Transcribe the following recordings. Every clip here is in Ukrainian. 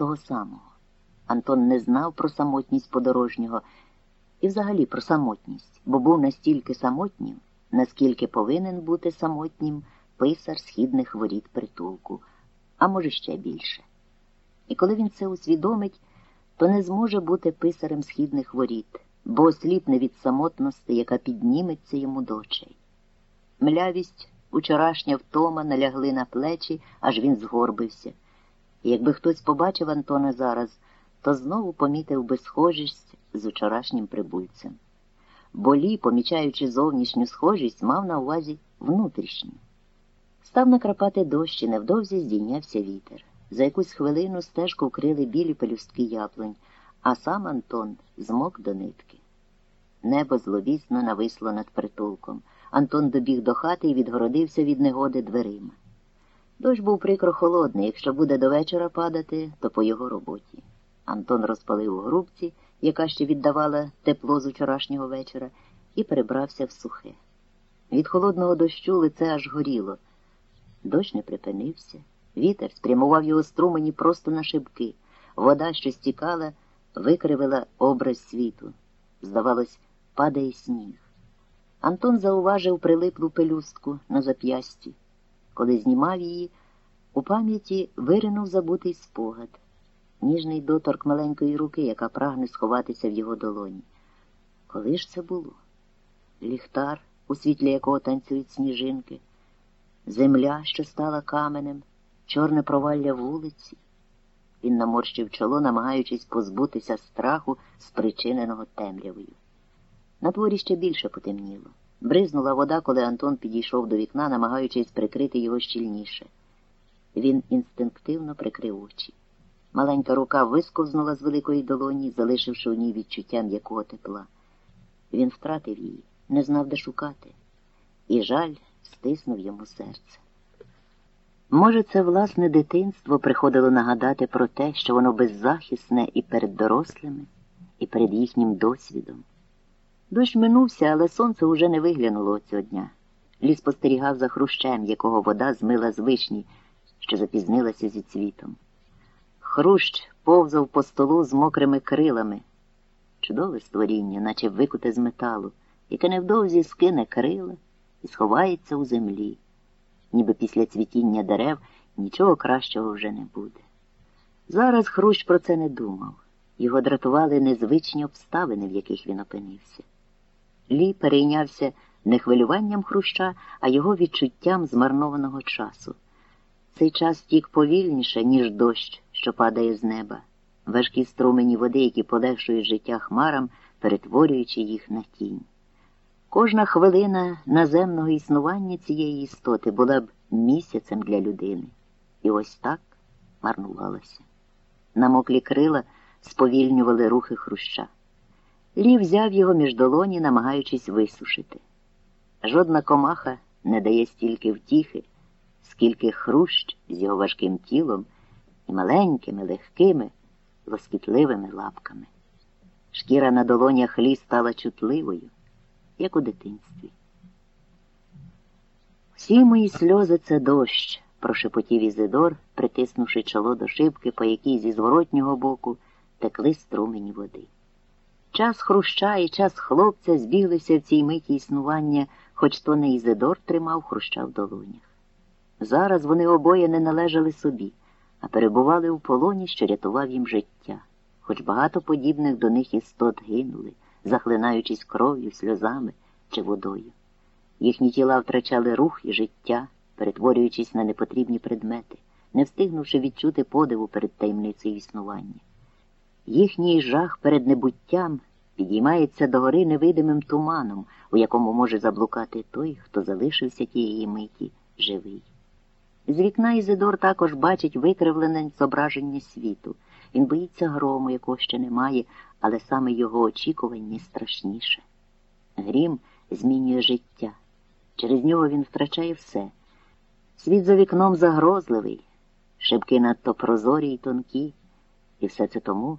того самого. Антон не знав про самотність подорожнього і взагалі про самотність, бо був настільки самотнім, наскільки повинен бути самотнім писар східних воріт притулку, а може ще більше. І коли він це усвідомить, то не зможе бути писарем східних воріт, бо осліпне від самотності, яка підніметься йому до очей. Млявість, учорашня втома налягли на плечі, аж він згорбився. Якби хтось побачив Антона зараз, то знову помітив би схожість з учорашнім прибульцем. Болі, помічаючи зовнішню схожість, мав на увазі внутрішню. Став накрапати дощ і невдовзі здійнявся вітер. За якусь хвилину стежку вкрили білі пелюстки яблунь, а сам Антон змок до нитки. Небо зловісно нависло над притулком. Антон добіг до хати і відгородився від негоди дверима. Дощ був прикро холодний, якщо буде до вечора падати, то по його роботі. Антон розпалив у грубці, яка ще віддавала тепло з учорашнього вечора, і перебрався в сухе. Від холодного дощу лице аж горіло. Дощ не припинився. Вітер спрямував його струмені просто на шибки. Вода, що стікала, викривила образ світу. Здавалось, падає сніг. Антон зауважив прилиплу пелюстку на зап'ясті. Коли знімав її, у пам'яті виринув забутий спогад, ніжний доторк маленької руки, яка прагне сховатися в його долоні. Коли ж це було? Ліхтар, у світлі якого танцюють сніжинки, земля, що стала каменем, чорне провалля вулиці. Він наморщив чоло, намагаючись позбутися страху, спричиненого темрявою. На дворі ще більше потемніло. Бризнула вода, коли Антон підійшов до вікна, намагаючись прикрити його щільніше. Він інстинктивно прикрив очі. Маленька рука висковзнула з великої долоні, залишивши у ній відчуття м'якого тепла. Він втратив її, не знав, де шукати, і жаль стиснув йому серце. Може, це власне дитинство приходило нагадати про те, що воно беззахисне і перед дорослими, і перед їхнім досвідом. Дощ минувся, але сонце уже не виглянуло цього дня. Ліс спостерігав за хрущем, якого вода змила з вишні, що запізнилася зі цвітом. Хрущ повзав по столу з мокрими крилами. Чудове створіння, наче викуте з металу, яке невдовзі скине крила і сховається у землі ніби після цвітіння дерев нічого кращого вже не буде. Зараз Хрущ про це не думав. Його дратували незвичні обставини, в яких він опинився. Лі перейнявся не хвилюванням Хруща, а його відчуттям змарнованого часу. Цей час тік повільніше, ніж дощ, що падає з неба, важкі струмені води, які полегшують життя хмарам, перетворюючи їх на тінь. Кожна хвилина наземного існування цієї істоти була б місяцем для людини. І ось так марнувалася. Намоклі крила сповільнювали рухи хруща. Лі взяв його між долоні, намагаючись висушити. Жодна комаха не дає стільки втіхи, скільки хрущ з його важким тілом і маленькими, легкими, лоскітливими лапками. Шкіра на долонях лі стала чутливою як у дитинстві. Всі мої сльози це дощ, прошепотів Ізидор, притиснувши чоло до шибки, по якій зі зворотнього боку текли струмені води. Час хруща і час хлопця збіглися в цій миті існування, хоч то не Ізидор тримав хруща в долонях. Зараз вони обоє не належали собі, а перебували у полоні, що рятував їм життя, хоч багато подібних до них істот гинули захлинаючись кров'ю, сльозами чи водою. Їхні тіла втрачали рух і життя, перетворюючись на непотрібні предмети, не встигнувши відчути подиву перед таємницею існування. Їхній жах перед небуттям підіймається догори невидимим туманом, у якому може заблукати той, хто залишився тієї миті живий. З вікна Ізидор також бачить викривлене зображення світу. Він боїться грому, якого ще немає, але саме його очікування страшніше. Грім змінює життя. Через нього він втрачає все. Світ за вікном загрозливий, шибки надто прозорі й тонкі, і все це тому,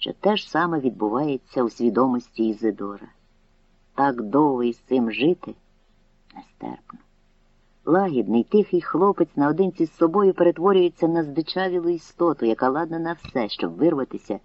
що те ж саме відбувається у свідомості Ізидора. Так довго із цим жити нестерпно. Лагідний, тихий хлопець наодинці з собою перетворюється на здичавілу істоту, яка ладна на все, щоб вирватися